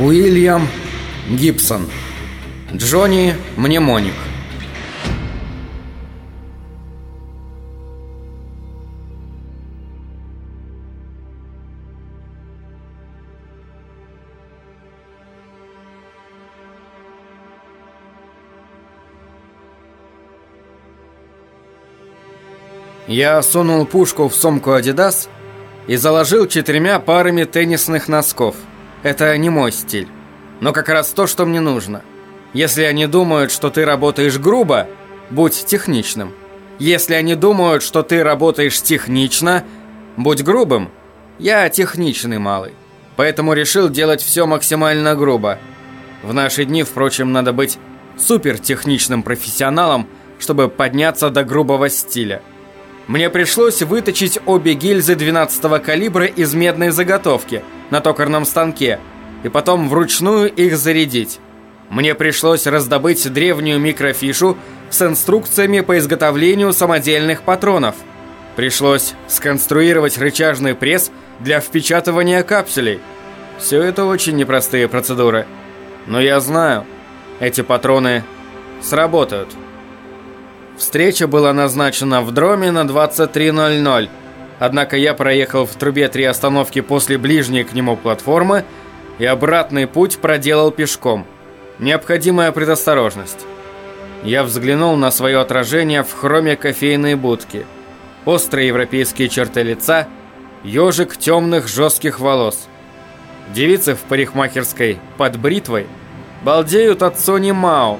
Уильям Гибсон. Джонни Мнемоник. Я сунул пушку в сумку Adidas и заложил четырьмя парами теннисных носков. Это не мой стиль. Но как раз то, что мне нужно. Если они думают, что ты работаешь грубо, будь техничным. Если они думают, что ты работаешь технично, будь грубым. Я техничный малый. Поэтому решил делать все максимально грубо. В наши дни, впрочем, надо быть супертехничным профессионалом, чтобы подняться до грубого стиля. Мне пришлось выточить обе гильзы 12-го калибра из медной заготовки на токарном станке и потом вручную их зарядить. Мне пришлось раздобыть древнюю микрофишу с инструкциями по изготовлению самодельных патронов. Пришлось сконструировать рычажный пресс для впечатывания капсулей. Все это очень непростые процедуры. Но я знаю, эти патроны сработают. Встреча была назначена в Дроме на 23.00. Однако я проехал в трубе три остановки после ближней к нему платформы и обратный путь проделал пешком. Необходимая предосторожность. Я взглянул на свое отражение в хроме кофейной будки. Острые европейские черты лица, ежик темных жестких волос. Девицы в парикмахерской под бритвой балдеют от Сони Мау,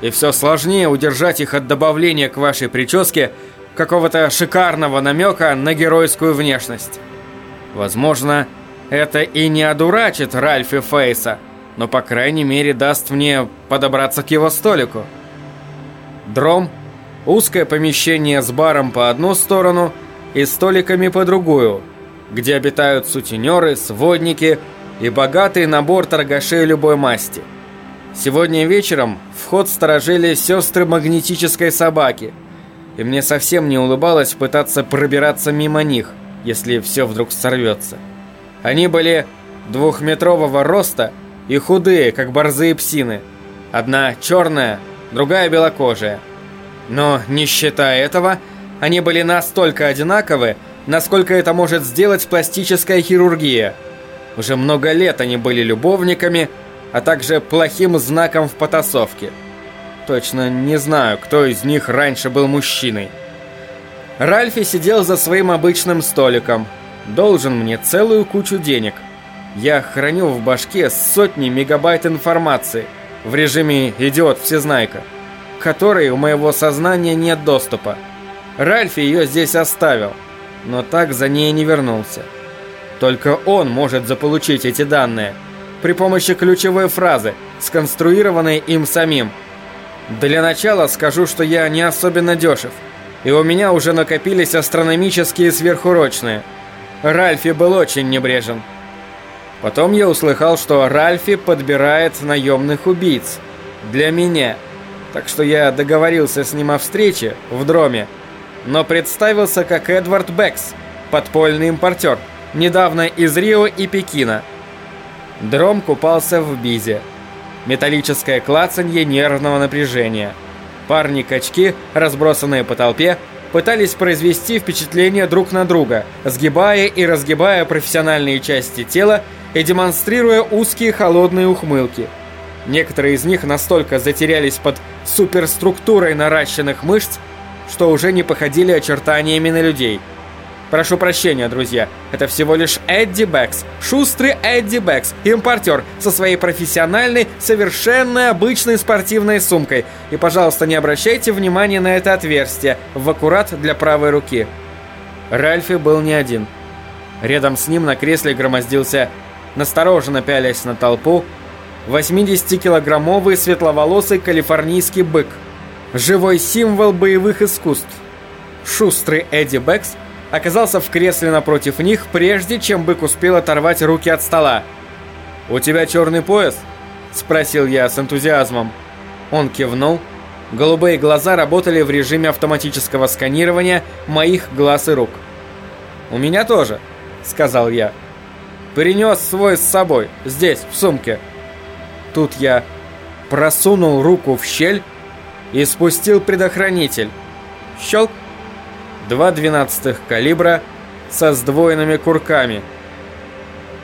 и все сложнее удержать их от добавления к вашей прическе какого-то шикарного намека на геройскую внешность. Возможно, это и не одурачит Ральфи Фейса, но по крайней мере даст мне подобраться к его столику. Дром – узкое помещение с баром по одну сторону и столиками по другую, где обитают сутенеры, сводники и богатый набор торгашей любой масти – Сегодня вечером вход сторожили сестры магнетической собаки, и мне совсем не улыбалось пытаться пробираться мимо них, если все вдруг сорвется. Они были двухметрового роста и худые, как борзые псины. Одна черная, другая белокожая. Но, не считая этого, они были настолько одинаковы, насколько это может сделать пластическая хирургия. Уже много лет они были любовниками, а также плохим знаком в потасовке. Точно не знаю, кто из них раньше был мужчиной. Ральфи сидел за своим обычным столиком. Должен мне целую кучу денег. Я храню в башке сотни мегабайт информации в режиме «идиот-всезнайка», к которой у моего сознания нет доступа. Ральфи ее здесь оставил, но так за ней не вернулся. Только он может заполучить эти данные – при помощи ключевой фразы, сконструированной им самим. Для начала скажу, что я не особенно дешев, и у меня уже накопились астрономические сверхурочные. Ральфи был очень небрежен. Потом я услыхал, что Ральфи подбирает наемных убийц. Для меня. Так что я договорился с ним о встрече в дроме, но представился как Эдвард Бэкс, подпольный импортер, недавно из Рио и Пекина – Дром купался в бизе. Металлическое клацанье нервного напряжения. Парни-качки, разбросанные по толпе, пытались произвести впечатление друг на друга, сгибая и разгибая профессиональные части тела и демонстрируя узкие холодные ухмылки. Некоторые из них настолько затерялись под суперструктурой наращенных мышц, что уже не походили очертаниями на людей – Прошу прощения, друзья, это всего лишь Эдди Бэкс, шустрый Эдди Бэкс, импортер со своей профессиональной, совершенно обычной спортивной сумкой. И, пожалуйста, не обращайте внимания на это отверстие, в аккурат для правой руки. Ральфи был не один. Рядом с ним на кресле громоздился, настороженно пялясь на толпу, 80-килограммовый светловолосый калифорнийский бык. Живой символ боевых искусств. Шустрый Эдди Бэкс – оказался в кресле напротив них, прежде чем бык успел оторвать руки от стола. «У тебя черный пояс?» – спросил я с энтузиазмом. Он кивнул. Голубые глаза работали в режиме автоматического сканирования моих глаз и рук. «У меня тоже», – сказал я. Принес свой с собой, здесь, в сумке. Тут я просунул руку в щель и спустил предохранитель. Щелк. Два двенадцатых калибра со сдвоенными курками.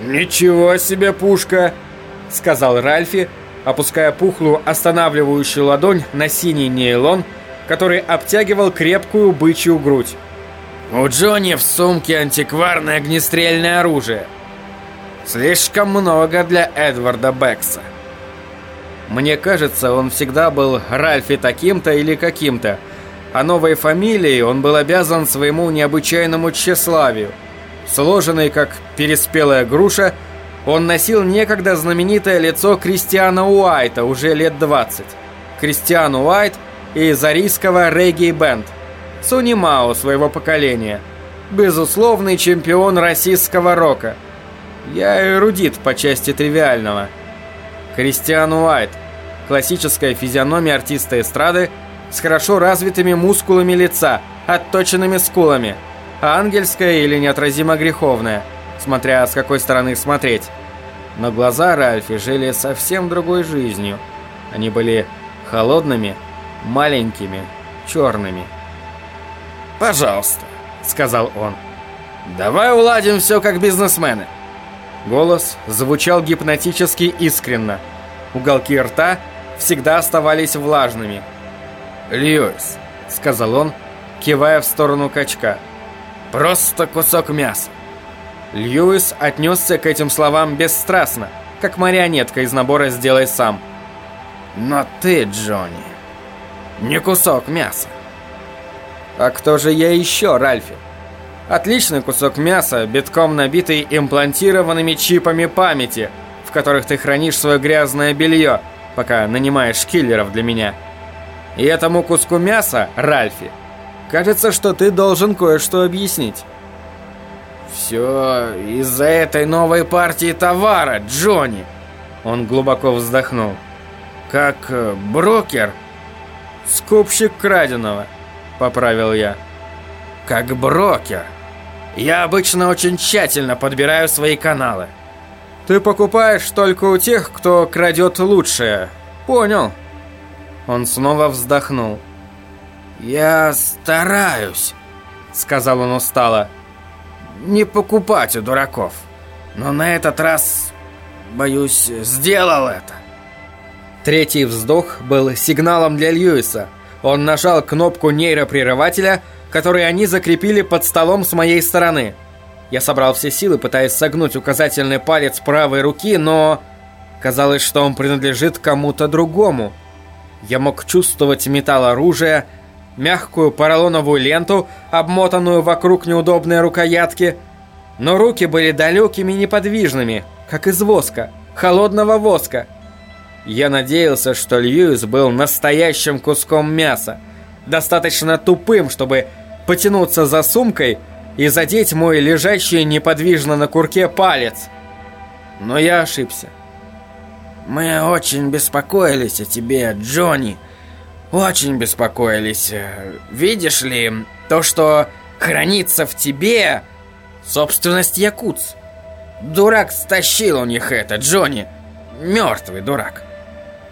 «Ничего себе пушка!» — сказал Ральфи, опуская пухлую останавливающую ладонь на синий нейлон, который обтягивал крепкую бычью грудь. «У Джонни в сумке антикварное огнестрельное оружие. Слишком много для Эдварда Бекса». Мне кажется, он всегда был Ральфи таким-то или каким-то, а новой фамилией он был обязан своему необычайному тщеславию. Сложенный как переспелая груша, он носил некогда знаменитое лицо Кристиана Уайта уже лет 20. Кристиан Уайт из арийского регги-бенд. Суни Мао своего поколения. Безусловный чемпион российского рока. Я эрудит по части тривиального. Кристиан Уайт. Классическая физиономия артиста эстрады с хорошо развитыми мускулами лица, отточенными скулами. Ангельская или неотразимо греховная, смотря с какой стороны смотреть. Но глаза Ральфи жили совсем другой жизнью. Они были холодными, маленькими, черными. «Пожалуйста», — сказал он. «Давай уладим все как бизнесмены. Голос звучал гипнотически искренно. Уголки рта всегда оставались влажными. «Льюис», — сказал он, кивая в сторону качка. «Просто кусок мяса». Льюис отнесся к этим словам бесстрастно, как марионетка из набора «Сделай сам». «Но ты, Джонни, не кусок мяса». «А кто же я еще, Ральфи?» Отличный кусок мяса, битком набитый имплантированными чипами памяти, в которых ты хранишь свое грязное белье, пока нанимаешь киллеров для меня. И этому куску мяса, Ральфи, кажется, что ты должен кое-что объяснить. «Все из-за этой новой партии товара, Джонни!» Он глубоко вздохнул. «Как э, брокер?» «Скупщик краденого», — поправил я. «Как брокер?» Я обычно очень тщательно подбираю свои каналы. Ты покупаешь только у тех, кто крадет лучшее. Понял. Он снова вздохнул. Я стараюсь, сказал он устало. Не покупать у дураков. Но на этот раз, боюсь, сделал это. Третий вздох был сигналом для Льюиса. Он нажал кнопку нейропрерывателя, который они закрепили под столом с моей стороны. Я собрал все силы, пытаясь согнуть указательный палец правой руки, но... Казалось, что он принадлежит кому-то другому. Я мог чувствовать металл оружия, мягкую поролоновую ленту, обмотанную вокруг неудобной рукоятки. Но руки были далекими и неподвижными, как из воска, холодного воска. Я надеялся, что Льюис был настоящим куском мяса, достаточно тупым, чтобы потянуться за сумкой и задеть мой лежащий неподвижно на курке палец. Но я ошибся. «Мы очень беспокоились о тебе, Джонни. Очень беспокоились. Видишь ли, то, что хранится в тебе, собственность якутс. Дурак стащил у них это, Джонни. Мертвый дурак».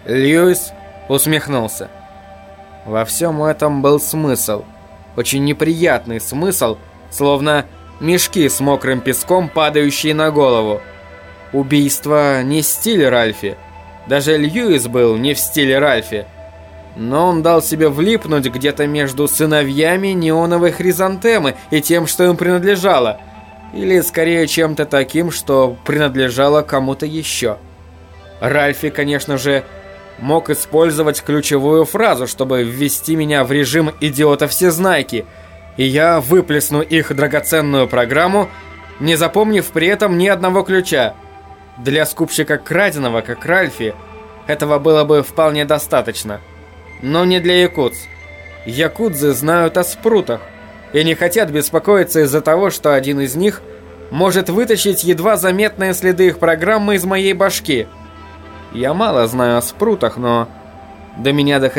Льюис усмехнулся. Во всем этом был смысл – очень неприятный смысл, словно мешки с мокрым песком, падающие на голову. Убийство не стиль Ральфи. Даже Льюис был не в стиле Ральфи. Но он дал себе влипнуть где-то между сыновьями неоновой хризантемы и тем, что им принадлежало. Или скорее чем-то таким, что принадлежало кому-то еще. Ральфи, конечно же, мог использовать ключевую фразу, чтобы ввести меня в режим идиота-всезнайки, и я выплесну их драгоценную программу, не запомнив при этом ни одного ключа. Для скупщика краденого, как Ральфи, этого было бы вполне достаточно. Но не для якутс. Якудзы знают о спрутах и не хотят беспокоиться из-за того, что один из них может вытащить едва заметные следы их программы из моей башки – я мало знаю о спрутах, но до меня доходило